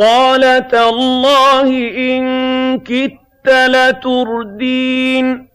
قَالَ تَاللَّهِ إِن كِدتَّ لَتُرْدِينِ.